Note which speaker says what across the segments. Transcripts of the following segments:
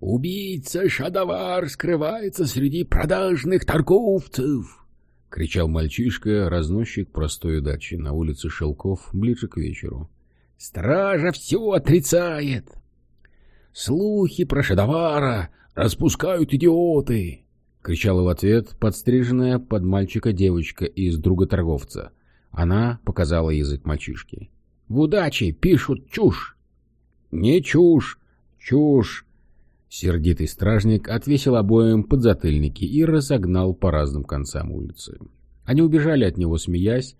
Speaker 1: «Убийца Шадовар скрывается среди продажных торговцев!» — кричал мальчишка, разносчик простой дачи на улице Шелков ближе к вечеру. «Стража все отрицает!» «Слухи про Шадовара распускают идиоты!» — кричала в ответ подстриженная под мальчика девочка из друга торговца. Она показала язык мальчишки. «В удаче пишут чушь!» «Не чушь! Чушь!» Сердитый стражник отвесил обоим подзатыльники и разогнал по разным концам улицы. Они убежали от него, смеясь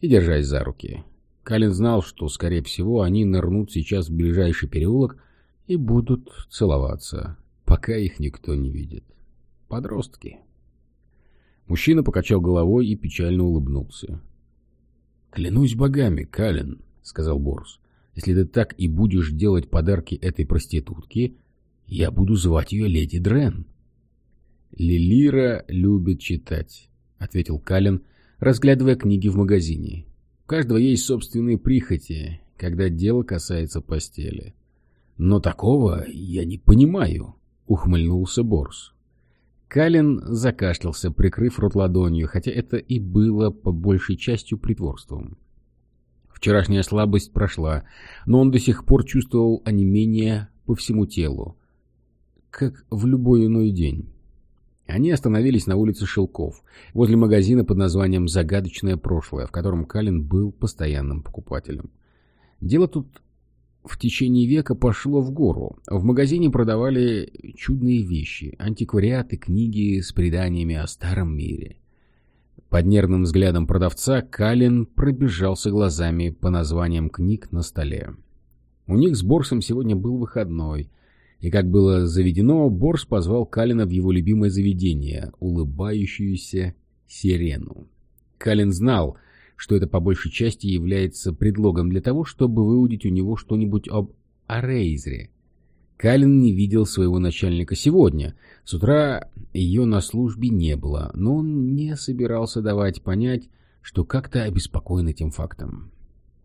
Speaker 1: и держась за руки. Калин знал, что, скорее всего, они нырнут сейчас в ближайший переулок и будут целоваться, пока их никто не видит. Подростки. Мужчина покачал головой и печально улыбнулся. «Клянусь богами, Калин», — сказал Борс, — «если ты так и будешь делать подарки этой проститутке, я буду звать ее леди Дрен». «Лилира любит читать», — ответил Калин, разглядывая книги в магазине. «У каждого есть собственные прихоти, когда дело касается постели». «Но такого я не понимаю», — ухмыльнулся Борс. Калин закашлялся, прикрыв рот ладонью, хотя это и было по большей частью притворством. Вчерашняя слабость прошла, но он до сих пор чувствовал онемение по всему телу, как в любой иной день. Они остановились на улице Шелков, возле магазина под названием «Загадочное прошлое», в котором Калин был постоянным покупателем. Дело тут в течение века пошло в гору. В магазине продавали чудные вещи, антиквариаты, книги с преданиями о старом мире. Под нервным взглядом продавца Калин пробежался глазами по названиям книг на столе. У них с Борсом сегодня был выходной, и, как было заведено, Борс позвал Калина в его любимое заведение — улыбающуюся сирену. Калин знал, что это по большей части является предлогом для того, чтобы выудить у него что-нибудь об Арейзре. Калин не видел своего начальника сегодня. С утра ее на службе не было, но он не собирался давать понять, что как-то обеспокоен этим фактом.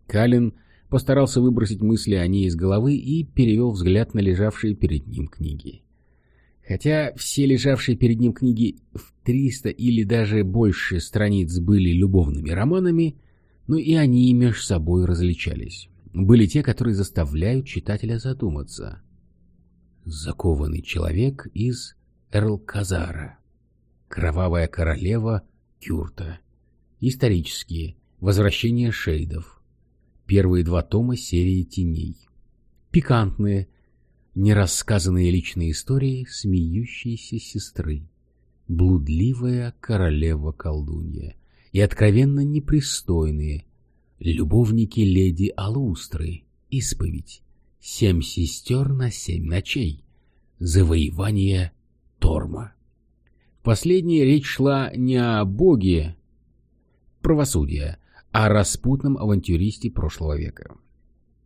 Speaker 1: Калин постарался выбросить мысли о ней из головы и перевел взгляд на лежавшие перед ним книги. Хотя все лежавшие перед ним книги в 300 или даже больше страниц были любовными романами, но и они между собой различались. Были те, которые заставляют читателя задуматься. «Закованный человек» из Эрл-Казара, «Кровавая королева» Кюрта, исторические «Возвращение шейдов», первые два тома серии «Теней», пикантные – нерассказанные личные истории смеющейся сестры, блудливая королева-колдунья и откровенно непристойные любовники леди Алустры, исповедь, семь сестер на семь ночей, завоевание Торма. Последняя речь шла не о боге правосудия, о распутном авантюристе прошлого века.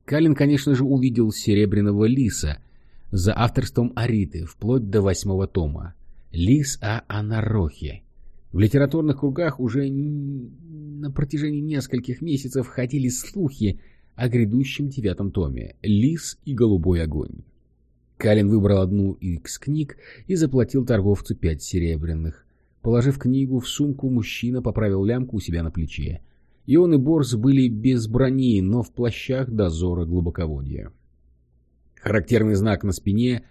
Speaker 1: Калин, конечно же, увидел серебряного лиса — за авторством Ариты, вплоть до восьмого тома. Лис о Анарохе. В литературных кругах уже на протяжении нескольких месяцев ходили слухи о грядущем девятом томе «Лис и голубой огонь». Калин выбрал одну из книг и заплатил торговцу пять серебряных. Положив книгу в сумку, мужчина поправил лямку у себя на плече. И он и Борс были без брони, но в плащах дозора глубоководья. Характерный знак на спине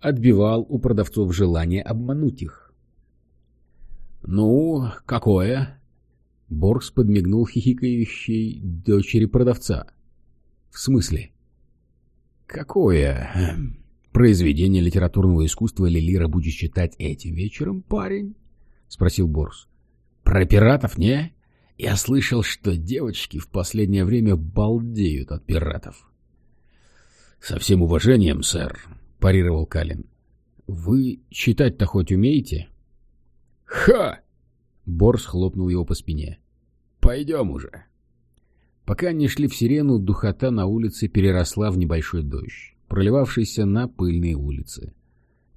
Speaker 1: отбивал у продавцов желание обмануть их. «Ну, какое?» Борс подмигнул хихикающей дочери продавца. «В смысле?» «Какое эм, произведение литературного искусства Лилира будешь читать этим вечером, парень?» — спросил Борс. «Про пиратов, не? Я слышал, что девочки в последнее время балдеют от пиратов». «Со всем уважением, сэр», — парировал Калин. «Вы читать-то хоть умеете?» «Ха!» — Борс хлопнул его по спине. «Пойдем уже». Пока они шли в сирену, духота на улице переросла в небольшой дождь, проливавшийся на пыльные улицы.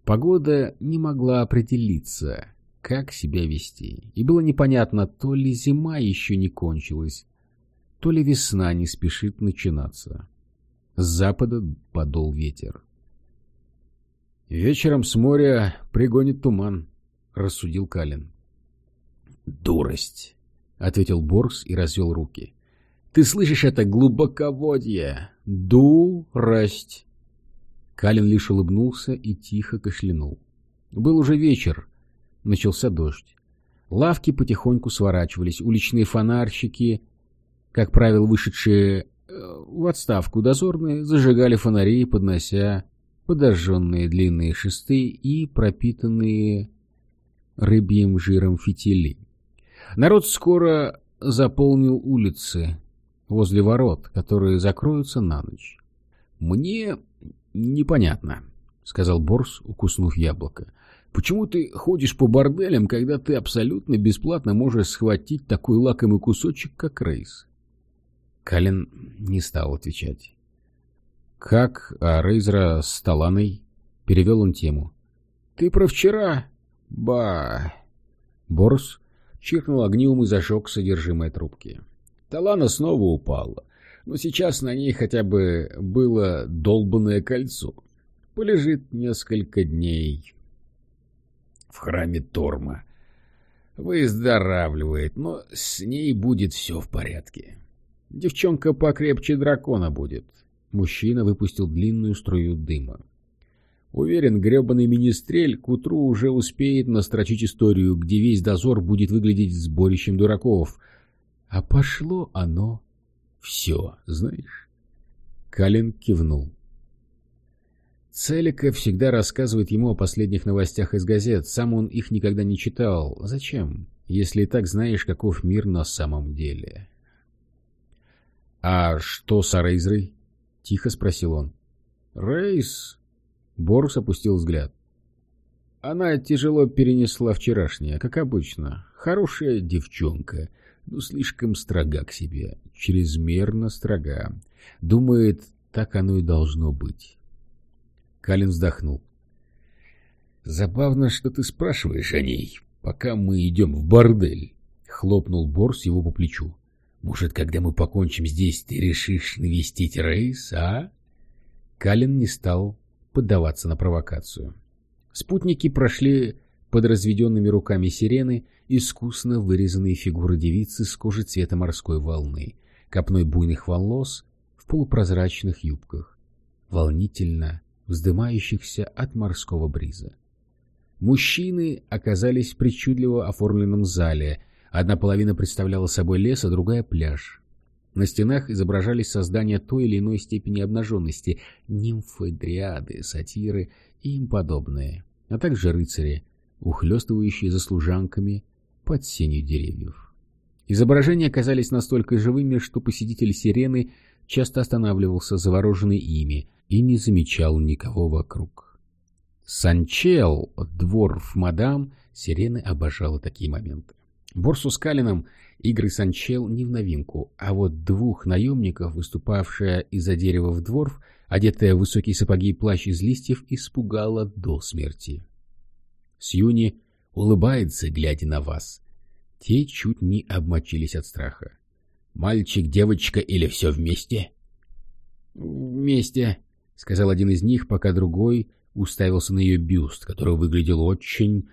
Speaker 1: Погода не могла определиться, как себя вести, и было непонятно, то ли зима еще не кончилась, то ли весна не спешит начинаться. С запада подул ветер. Вечером с моря пригонит туман, — рассудил Калин.
Speaker 2: «Дурость», — ответил Борс и развел руки. «Ты слышишь это глубоководье? Дурость!» Калин лишь улыбнулся и тихо кашлянул. Был уже вечер, начался дождь. Лавки потихоньку сворачивались, уличные фонарщики, как правило, вышедшие э, в отставку дозорные, зажигали фонари, поднося подожженные длинные шесты и пропитанные рыбьим жиром фитили. Народ скоро заполнил улицы возле ворот, которые закроются на ночь. «Мне непонятно», — сказал Борс, укуснув яблоко. «Почему ты ходишь по борделям, когда ты абсолютно бесплатно можешь схватить такой лакомый кусочек, как рейс?» Калин не стал отвечать. «Как а Рейзера с Таланой?» — перевел он тему. «Ты про вчера?» «Ба...» Борс чиркнул огнем и зажег содержимое трубки. Талана снова упала, но сейчас на ней хотя бы было долбанное кольцо. Полежит несколько дней в храме Торма. Выздоравливает, но с ней будет все в порядке. Девчонка покрепче дракона будет. Мужчина выпустил длинную струю дыма. Уверен, гребаный министрель к утру уже успеет настрочить историю, где весь дозор будет выглядеть сборищем дураков. А пошло оно все, знаешь. Калин кивнул. Целика всегда рассказывает ему о последних новостях из газет. Сам он их никогда не читал. Зачем, если и так знаешь, каков мир на самом деле? — А что с Арейзрой? — тихо спросил он. — Рейс Борус опустил взгляд. Она тяжело перенесла вчерашнее, как обычно. Хорошая девчонка, но слишком строга к себе, чрезмерно строга. Думает, так оно и должно быть. Калин вздохнул. «Забавно, что ты спрашиваешь о ней, пока мы идем в бордель», — хлопнул Борс его по плечу. «Может, когда мы покончим здесь, ты решишь навестить Рейс, а?» Калин не стал поддаваться на провокацию. Спутники прошли под разведенными руками сирены искусно вырезанные фигуры девицы с кожей цвета морской волны, копной буйных волос в полупрозрачных юбках, волнительно вздымающихся от морского бриза. Мужчины оказались в причудливо оформленном зале. Одна половина представляла собой лес, а другая — пляж. На стенах изображались создания той или иной степени обнаженности, нимфы, дриады, сатиры и им подобные, а также рыцари, ухлёстывающие за служанками под сенью деревьев. Изображения оказались настолько живыми, что посетитель сирены часто останавливался, завороженный ими, и не замечал никого вокруг. Санчел, дворф мадам, сирены обожала такие моменты. Борсу с Калином игры Санчел не в новинку, а вот двух наемников, выступавшая из-за дерева в дворф, одетая в высокие сапоги и плащ из листьев, испугала до смерти. Сьюни улыбается, глядя на вас. Те чуть не обмочились от страха. «Мальчик, девочка или все вместе?» «Вместе», — сказал один из них, пока другой уставился на ее бюст, который выглядел очень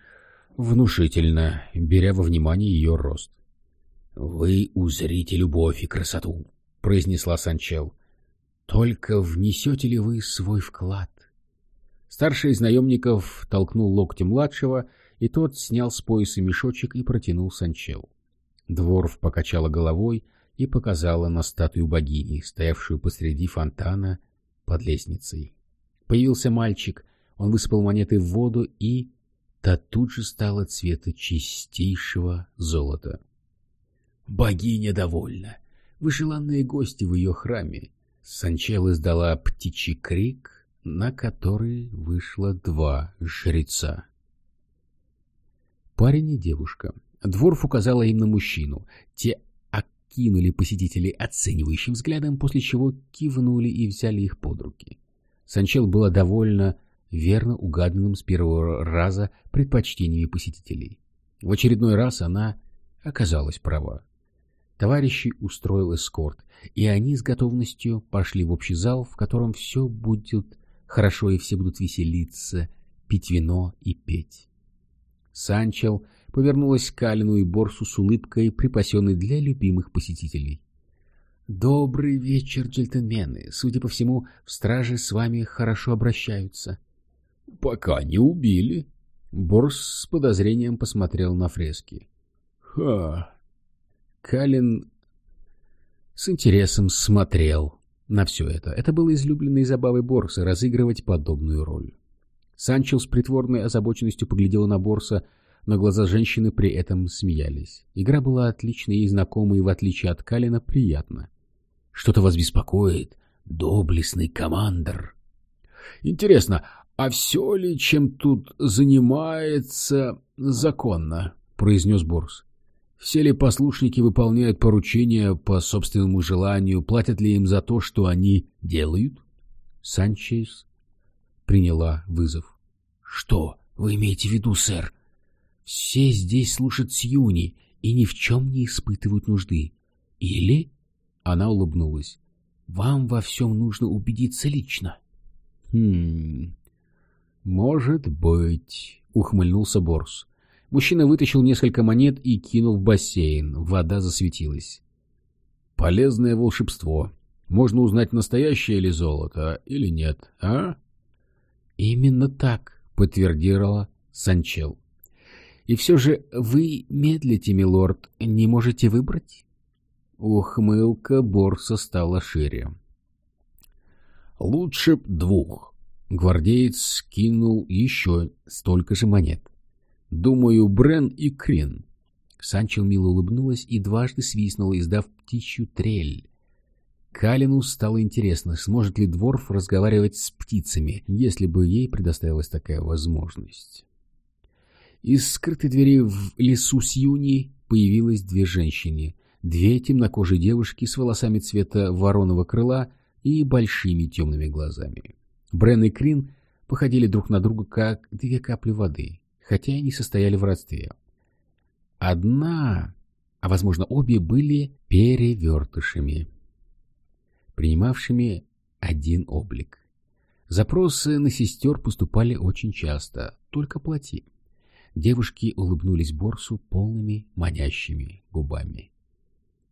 Speaker 2: внушительно, беря во внимание ее рост. «Вы узрите любовь и красоту», — произнесла Санчел. «Только внесете ли вы свой вклад?» Старший из наемников толкнул локтем младшего, и тот снял с пояса мешочек и протянул Санчел. Дворф покачала головой и показала на статую богини, стоявшую посреди фонтана под лестницей. Появился мальчик, он высыпал монеты в воду, и та тут же стала цвета чистейшего золота. Богиня довольна. Вы желанные гости в ее храме. Санчел издала птичий крик, на который вышло два жреца. Парень и девушка. Дворф указала им на мужчину. Те окинули посетителей оценивающим взглядом, после чего кивнули и взяли их под руки. Санчел была довольно верно угаданным с первого раза предпочтениями посетителей. В очередной раз она оказалась права. Товарищи устроил эскорт, и они с готовностью пошли в общий зал, в котором все будет хорошо и все будут веселиться пить вино и петь. Санчел повернулась к Калину и Борсу с улыбкой, припасенной для любимых посетителей. «Добрый вечер, джентльмены. Судя по всему, в страже с вами хорошо обращаются».
Speaker 1: «Пока не убили».
Speaker 2: Борс с подозрением посмотрел на фрески.
Speaker 1: «Ха!»
Speaker 2: Калин с интересом смотрел на все это. Это было излюбленной забавой Борса — разыгрывать подобную роль. Санчел с притворной озабоченностью поглядел на Борса, но глаза женщины при этом смеялись. Игра была отличной и знакомой, в отличие от Калина, приятно. «Что-то вас беспокоит, доблестный командор?»
Speaker 1: «Интересно, а все ли, чем тут занимается, законно?» — произнес Борс. «Все ли послушники выполняют поручения по собственному желанию, платят ли им за то, что они делают?»
Speaker 2: Санчес приняла вызов. «Что вы имеете в виду, сэр?» Все здесь слушают Сьюни и ни в чем не испытывают нужды. Или, — она улыбнулась, — вам во всем нужно убедиться лично.
Speaker 1: — Хм... Может быть, — ухмыльнулся Борс. Мужчина вытащил несколько монет и кинул в бассейн. Вода засветилась. Полезное волшебство. Можно узнать, настоящее ли золото или нет, а?
Speaker 2: — Именно так, — подтвердила Санчел. И все же вы медлите, милорд, не можете выбрать? Ухмылка Борса стала шире.
Speaker 1: Лучше б двух. Гвардеец скинул еще столько же монет. Думаю, Брен и Крин.
Speaker 2: Санчо мило улыбнулась и дважды свистнула, издав птичью трель. Калину стало интересно, сможет ли Дворф разговаривать с птицами, если бы ей предоставилась такая возможность. Из скрытой двери в лесу Сьюни появилось две женщины. Две темнокожие девушки с волосами цвета вороного крыла и большими темными глазами. Брен и Крин походили друг на друга, как две капли воды, хотя и не состояли в родстве. Одна, а возможно обе, были перевертышами, принимавшими один облик. Запросы на сестер поступали очень часто, только плати. Девушки улыбнулись Борсу полными манящими губами.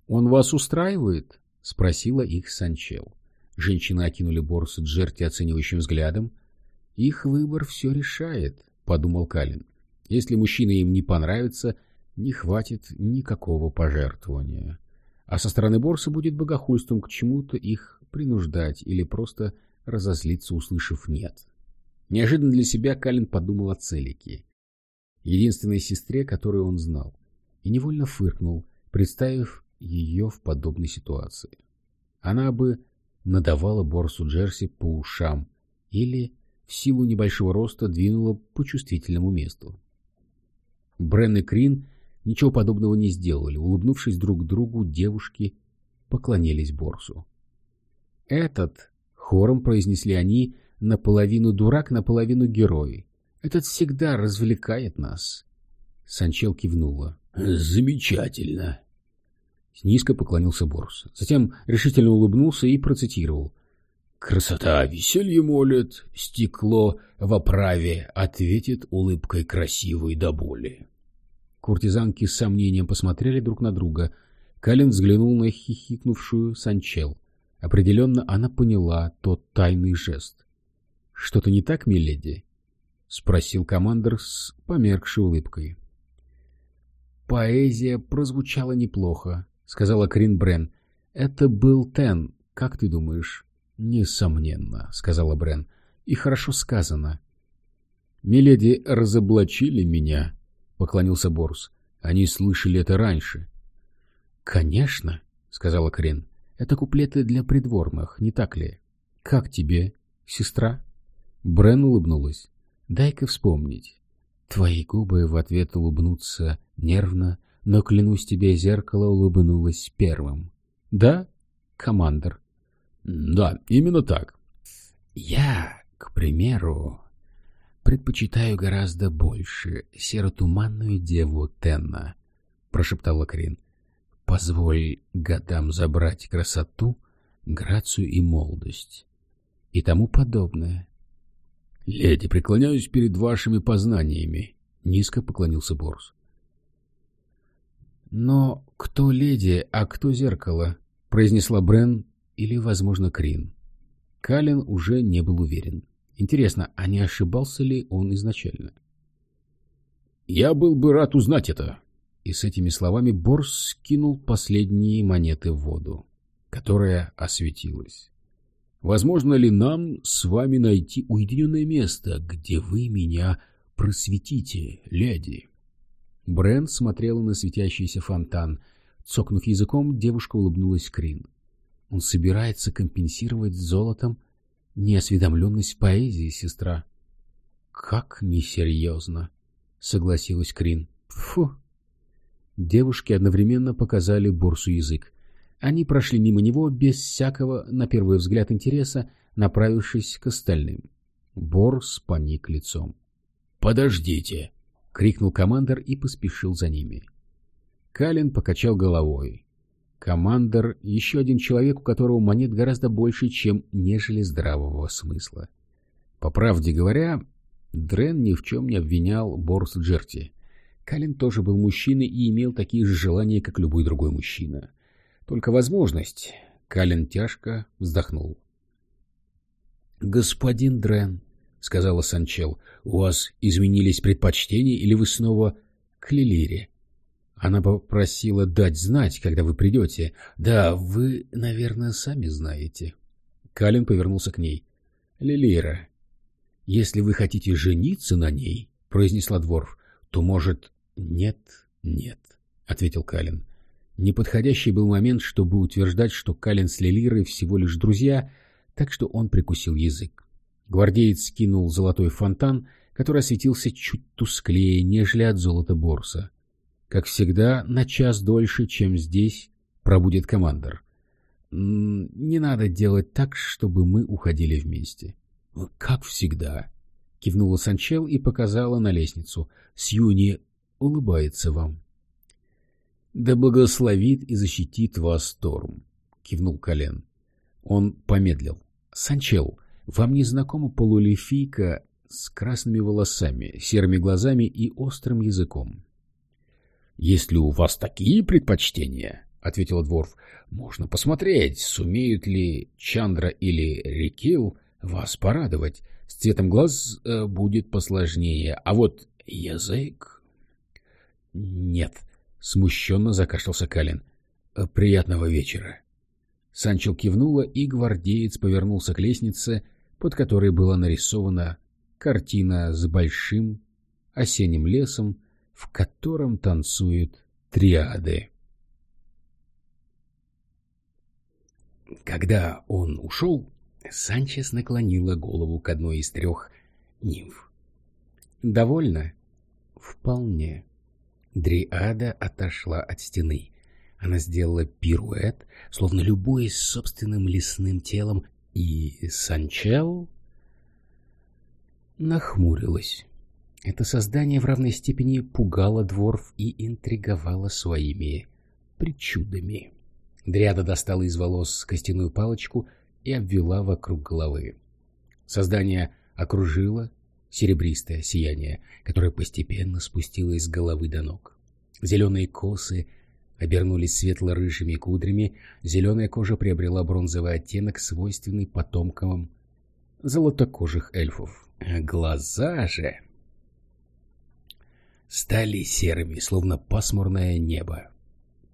Speaker 2: «Он вас устраивает?» — спросила их Санчел. Женщины окинули Борсу Джерти оценивающим взглядом. «Их выбор все решает», — подумал Калин. «Если мужчина им не понравится, не хватит никакого пожертвования. А со стороны Борса будет богохульством к чему-то их принуждать или просто разозлиться, услышав «нет». Неожиданно для себя Калин подумал о Целике единственной сестре, которую он знал, и невольно фыркнул, представив ее в подобной ситуации. Она бы надавала Борсу Джерси по ушам или в силу небольшого роста двинула по чувствительному месту. Брен и Крин ничего подобного не сделали. Улыбнувшись друг другу, девушки поклонились Борсу. «Этот», — хором произнесли они, наполовину дурак, наполовину герой, этот всегда развлекает нас. Санчел кивнула.
Speaker 1: Замечательно.
Speaker 2: Низко поклонился Борс. Затем решительно улыбнулся и процитировал.
Speaker 1: «Красота веселье молит, стекло в оправе ответит улыбкой красивой до боли».
Speaker 2: Куртизанки с сомнением посмотрели друг на друга. Калин взглянул на хихикнувшую Санчел. Определенно она поняла тот тайный жест. «Что-то не так, миледи?» — спросил командор с померкшей улыбкой. «Поэзия прозвучала неплохо», — сказала Крин Брен. «Это был Тен, как ты думаешь?» «Несомненно», — сказала Брен. «И хорошо сказано». «Миледи разоблачили меня», — поклонился Борус. «Они слышали это раньше». «Конечно», — сказала Крин. «Это куплеты для придворных, не так ли? Как тебе, сестра?» Брен улыбнулась. Дай-ка вспомнить. Твои губы в ответ улыбнутся нервно, но, клянусь тебе, зеркало улыбнулось первым. Да, командор?
Speaker 1: Да, именно так.
Speaker 2: Я, к примеру, предпочитаю гораздо больше серотуманную деву Тенна, прошептала Крин. Позволь годам забрать красоту, грацию и молодость и тому подобное.
Speaker 1: — Леди, преклоняюсь перед вашими познаниями, — низко поклонился Борс.
Speaker 2: — Но кто леди, а кто зеркало? — произнесла Брен или, возможно, Крин. Калин уже не был уверен. Интересно, а не ошибался ли он изначально?
Speaker 1: «Я был бы рад узнать это!»
Speaker 2: И с этими словами Борс скинул последние монеты в воду, которая осветилась.
Speaker 1: «Возможно ли нам с вами найти уединенное место, где вы меня просветите, леди?»
Speaker 2: Брент смотрела на светящийся фонтан. Цокнув языком, девушка улыбнулась Крин. Он собирается компенсировать золотом неосведомленность поэзии, сестра. — Как несерьезно, — согласилась Крин. — Фу! Девушки одновременно показали Борсу язык. Они прошли мимо него без всякого, на первый взгляд, интереса, направившись к остальным. Борс поник лицом.
Speaker 1: «Подождите!» — крикнул командор и поспешил за ними.
Speaker 2: Калин покачал головой. Командор — еще один человек, у которого монет гораздо больше, чем нежели здравого смысла. По правде говоря, Дрен ни в чем не обвинял Борс Джерти. Калин тоже был мужчиной и имел такие же желания, как любой другой мужчина. Только возможность. Калин тяжко вздохнул. — Господин Дрен, — сказала Санчел, — у вас изменились предпочтения или вы снова к Лилире? Она попросила дать знать, когда вы придете. Да, вы, наверное, сами знаете. Калин повернулся к ней. Лилира, если вы хотите жениться на ней, произнесла Дворф, то, может... Нет, нет, ответил Калин. Неподходящий был момент, чтобы утверждать, что Калин с Лилирой всего лишь друзья, так что он прикусил язык. Гвардеец скинул золотой фонтан, который осветился чуть тусклее, нежели от золота Борса. Как всегда, на час дольше, чем здесь, пробудет командор. Не надо делать так, чтобы мы уходили вместе. — Как всегда, — кивнула Санчел и показала на лестницу. — Сьюни улыбается вам. — Да благословит и защитит вас Торм, — кивнул Колен. Он помедлил. — Санчел, вам не знакома полулифийка с красными волосами, серыми глазами и острым языком?
Speaker 1: «Если у вас такие предпочтения, — ответил Дворф, — можно посмотреть, сумеют ли Чандра или Рикил вас порадовать. С цветом глаз э, будет посложнее, а вот язык...
Speaker 2: — Нет, — смущенно закашлялся Калин. «Э, — Приятного вечера. Санчел кивнула, и гвардеец повернулся к лестнице, под которой была нарисована картина с большим осенним лесом, в котором танцуют триады. Когда он ушел, Санчес наклонила голову к одной из трех нимф. «Довольно?» «Вполне». Дриада отошла от стены. Она сделала пируэт, словно любой с собственным лесным телом, и Санчел нахмурилась. Это создание в равной степени пугало дворф и интриговало своими причудами. Дриада достала из волос костяную палочку и обвела вокруг головы. Создание окружило серебристое сияние, которое постепенно спустилось с головы до ног. Зеленые косы обернулись светло-рыжими кудрями, зеленая кожа приобрела бронзовый оттенок, свойственный потомкам золотокожих эльфов. Глаза же стали серыми, словно пасмурное небо.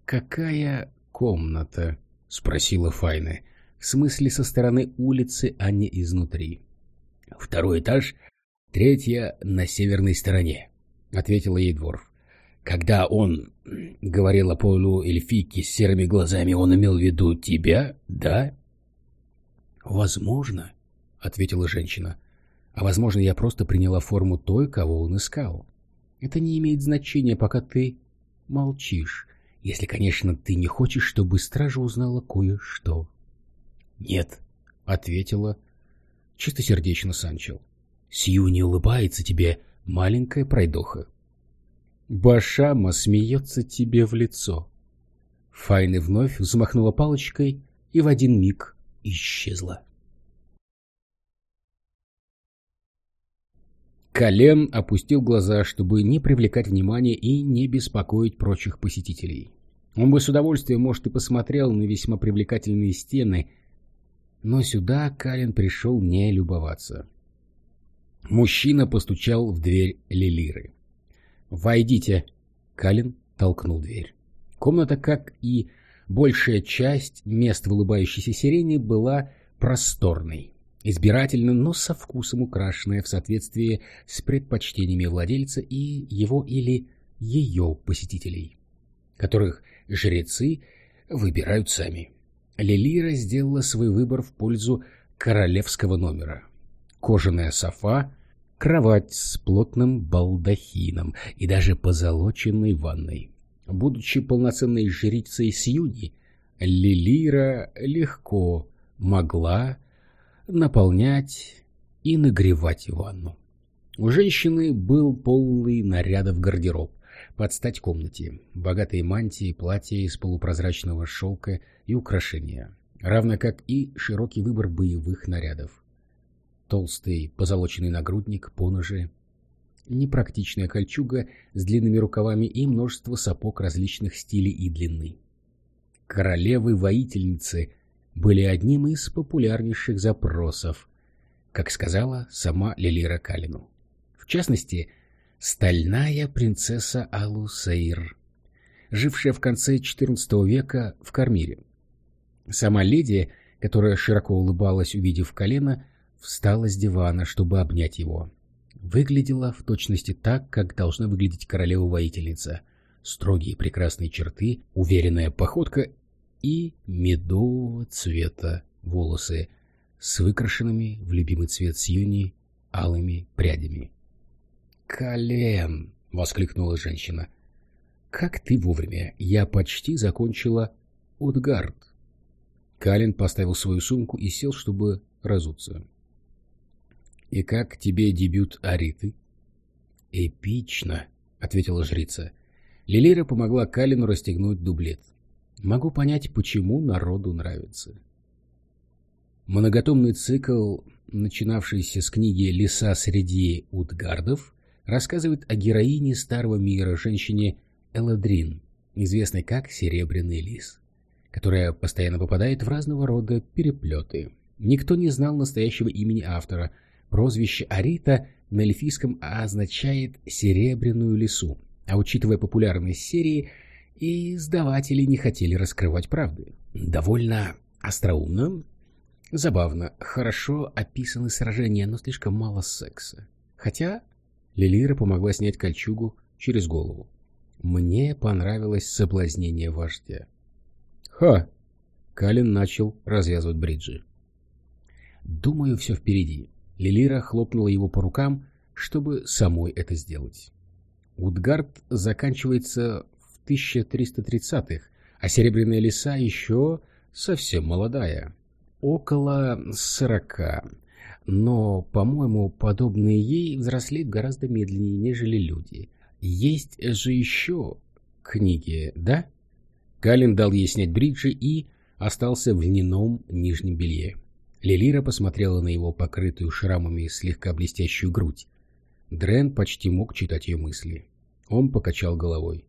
Speaker 2: «Какая комната?» — спросила Файна. «В смысле, со стороны улицы, а не изнутри». «Второй этаж, третья на северной стороне», — ответила ей Дворф. «Когда он говорил о полу эльфийке с серыми глазами, он имел в виду тебя, да?» «Возможно», — ответила женщина. «А возможно, я просто приняла форму той, кого он искал». Это не имеет значения, пока ты молчишь, если, конечно, ты не хочешь, чтобы стража узнала кое-что. — Нет, — ответила чистосердечно Санчел. — Сью не улыбается тебе, маленькая пройдоха. Башама смеется тебе в лицо. Файны вновь взмахнула палочкой и в один миг исчезла.
Speaker 1: Колен опустил глаза, чтобы не привлекать внимания и не беспокоить прочих посетителей. Он бы с удовольствием, может, и посмотрел на весьма привлекательные стены, но сюда Калин пришел не любоваться. Мужчина постучал в дверь Лилиры. «Войдите!» Калин толкнул дверь. Комната, как и большая часть мест в улыбающейся сирене, была просторной, избирательно, но со вкусом украшенная в соответствии с предпочтениями владельца и его или ее посетителей, которых жрецы выбирают сами. Лилира сделала свой выбор в пользу королевского номера. Кожаная софа, кровать с плотным балдахином и даже позолоченной ванной. Будучи полноценной жрицей Сьюни, Лилира легко могла наполнять и нагревать ванну. У женщины был полный нарядов гардероб, под стать комнате, богатые мантии, платья из полупрозрачного шелка и украшения, равно как и широкий выбор боевых нарядов. Толстый позолоченный нагрудник, поножи, непрактичная кольчуга с длинными рукавами и множество сапог различных стилей и длины. Королевы-воительницы были одним из популярнейших запросов, как сказала сама Лилира Калину. В частности, стальная принцесса Алусейр, жившая в конце XIV века в Кармире. Сама леди, которая широко улыбалась, увидев колено, встала с дивана, чтобы обнять его. Выглядела в точности так, как должна выглядеть королева-воительница. Строгие прекрасные черты, уверенная походка и медового цвета волосы с выкрашенными в любимый цвет сьюни алыми прядями. «Колен!» — воскликнула женщина. «Как ты вовремя! Я почти закончила Утгард!» Калин поставил свою сумку и сел, чтобы разуться. «И как тебе дебют Ариты?» «Эпично!» — ответила жрица. Лилира помогла Калину расстегнуть дублет. «Могу понять, почему народу нравится». Многотомный цикл, начинавшийся с книги «Леса среди Утгардов», рассказывает о героине старого мира, женщине Эладрин, известной как Серебряный Лис, которая постоянно попадает в разного рода переплеты. Никто не знал настоящего имени автора. Прозвище Арита на эльфийском означает «серебряную лису», а учитывая популярность серии, издаватели не хотели раскрывать правды. Довольно остроумно, забавно, хорошо описаны сражения, но слишком мало секса. Хотя Лилира помогла снять кольчугу через голову. Мне понравилось соблазнение вождя. «Ха!» Калин начал развязывать бриджи. «Думаю, все впереди». Лилира хлопнула его по рукам, чтобы самой это сделать. Утгард заканчивается в 1330-х, а Серебряная леса еще совсем молодая. Около сорока но, по-моему, подобные ей взрослеют гораздо медленнее, нежели люди. Есть же еще книги, да? Калин дал ей снять бриджи и остался в льняном нижнем белье. Лилира посмотрела на его покрытую шрамами слегка блестящую грудь. Дрен почти мог читать ее мысли. Он покачал головой.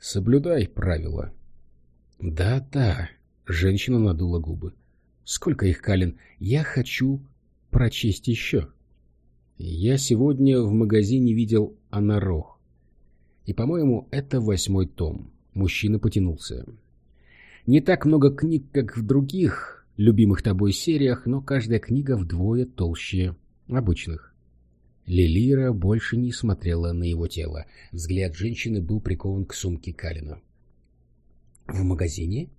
Speaker 1: «Соблюдай правила». «Да-да», — женщина надула губы. «Сколько их, Калин? Я хочу прочесть еще. Я сегодня в магазине видел Анарох. И, по-моему, это восьмой том. Мужчина потянулся. Не так много книг, как в других любимых тобой сериях, но каждая книга вдвое толще обычных. Лилира больше не смотрела на его тело. Взгляд женщины был прикован к сумке Калина. «В магазине?»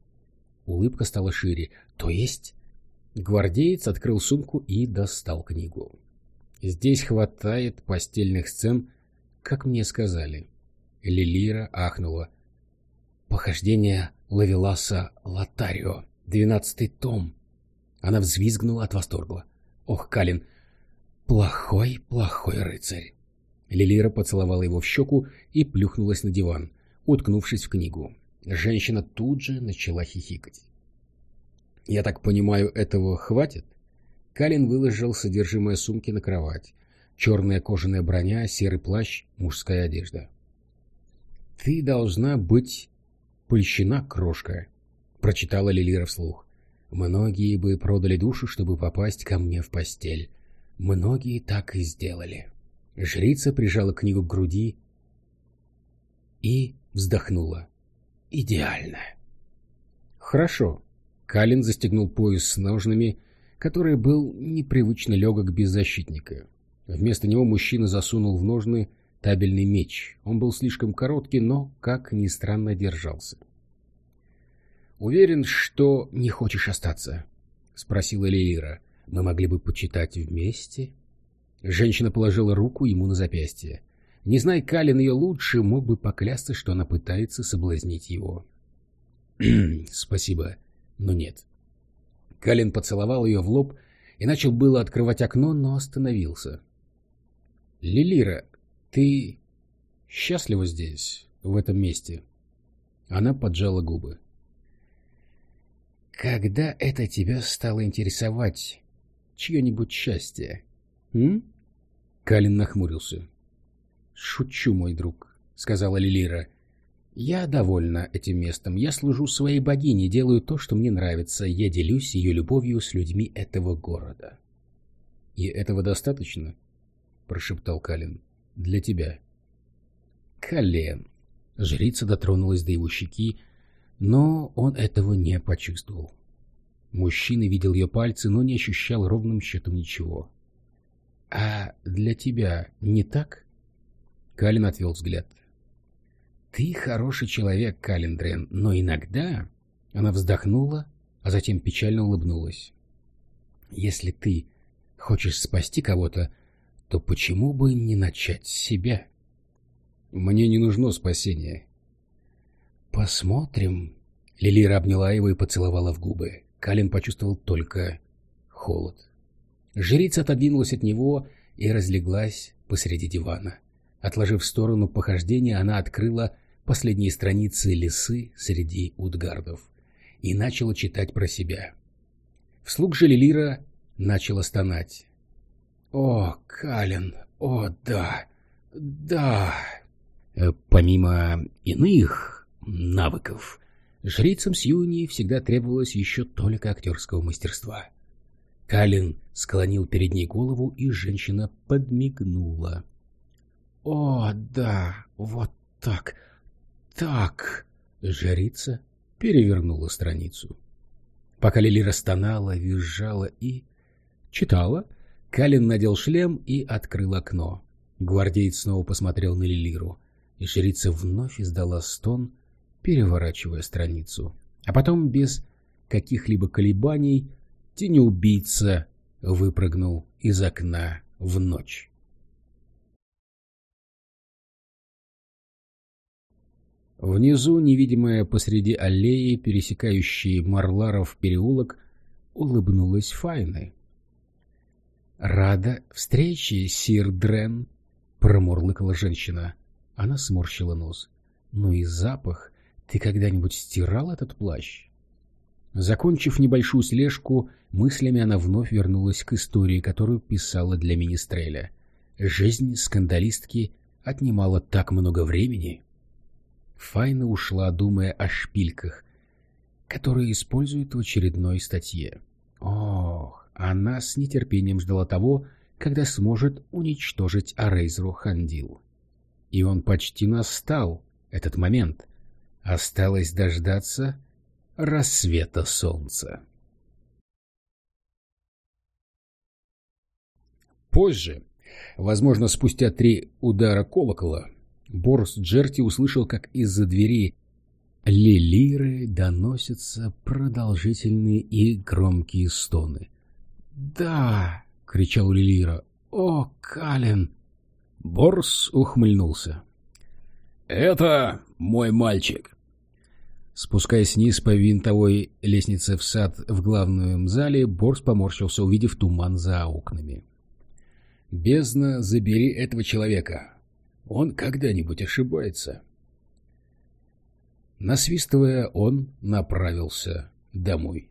Speaker 1: Улыбка стала шире. «То есть Гвардеец открыл сумку и достал книгу. Здесь хватает постельных сцен, как мне сказали. Лилира ахнула. Похождение Лавеласа Лотарио, двенадцатый том. Она взвизгнула от восторга. Ох, Калин, плохой, плохой рыцарь. Лилира поцеловала его в щеку и плюхнулась на диван, уткнувшись в книгу. Женщина тут же начала хихикать. «Я так понимаю, этого хватит?» Калин выложил содержимое сумки на кровать.
Speaker 2: черная кожаная броня, серый плащ, мужская одежда. «Ты должна быть польщена, крошка», — прочитала Лилира вслух. «Многие бы продали душу, чтобы попасть ко мне в постель. Многие так и сделали». Жрица прижала книгу к груди и вздохнула. «Идеально». «Хорошо». Калин застегнул пояс с ножными, который был непривычно легок без защитника. Вместо него мужчина засунул в ножны табельный меч. Он был слишком короткий, но, как ни странно, держался. «Уверен, что не хочешь остаться?» — спросила Лилира. «Мы могли бы почитать вместе?» Женщина положила руку ему на запястье. Не зная Калин ее лучше, мог бы поклясться, что она пытается соблазнить его. «Спасибо, но нет». Калин поцеловал ее в лоб и начал было открывать окно, но остановился. «Лилира, ты счастлива здесь, в этом месте?» Она поджала губы. «Когда это тебя стало интересовать чье-нибудь счастье?» М? Калин нахмурился. «Шучу, мой друг», — сказала Лилира. «Я довольна этим местом. Я служу своей богине, делаю то, что мне нравится. Я делюсь ее любовью с людьми этого города». «И этого достаточно?» — прошептал Калин. «Для тебя». «Кален». Жрица дотронулась до его щеки, но он этого не почувствовал. Мужчина видел ее пальцы, но не ощущал ровным счетом ничего. «А для тебя не так?» Калин отвел взгляд. «Ты хороший человек, Калиндрен, но иногда...» Она вздохнула, а затем печально улыбнулась. «Если ты хочешь спасти кого-то, то почему бы не начать с себя?» «Мне не нужно спасение». «Посмотрим». Лилира обняла его и поцеловала в губы. Калин почувствовал только холод. Жрица отодвинулась от него и разлеглась посреди дивана. Отложив в сторону похождения, она открыла последние страницы лисы среди утгардов и начала читать про себя. Вслух же Лилира начала стонать. «О, Калин, о, да, да!» э, Помимо иных навыков, жрицам Сьюни всегда требовалось еще только актерского мастерства. Калин склонил перед ней голову, и женщина подмигнула. «О, да, вот так, так!» Жрица перевернула страницу. Пока Лили расстонала, визжала и... Читала. Калин надел шлем и открыл окно. Гвардеец снова посмотрел на Лилиру, и жрица вновь издала стон, переворачивая страницу. А потом, без каких-либо колебаний, тенеубийца выпрыгнул из окна в ночь. Внизу, невидимая посреди аллеи, пересекающей Марларов переулок, улыбнулась Файны. «Рада встрече, сир Дрен!» — промурлыкала женщина. Она сморщила нос. «Ну и запах! Ты когда-нибудь стирал этот плащ?» Закончив небольшую слежку, мыслями она вновь вернулась к истории, которую писала для Министреля. Жизнь скандалистки отнимала так много времени. Файна ушла, думая о шпильках, которые используют в очередной статье. Ох, она с нетерпением ждала того, когда сможет уничтожить Арейзру Хандил. И он почти настал, этот момент. Осталось дождаться рассвета солнца. Позже, возможно, спустя три удара колокола, Борс Джерти услышал, как из-за двери Лилиры доносятся продолжительные и громкие стоны. «Да!» — кричал Лилира. «О, Калин!» Борс ухмыльнулся. «Это мой мальчик. Спускаясь вниз по винтовой лестнице в сад в главном зале, Борс поморщился, увидев туман за окнами. «Бездна, забери этого человека. Он когда-нибудь ошибается». Насвистывая, он направился домой.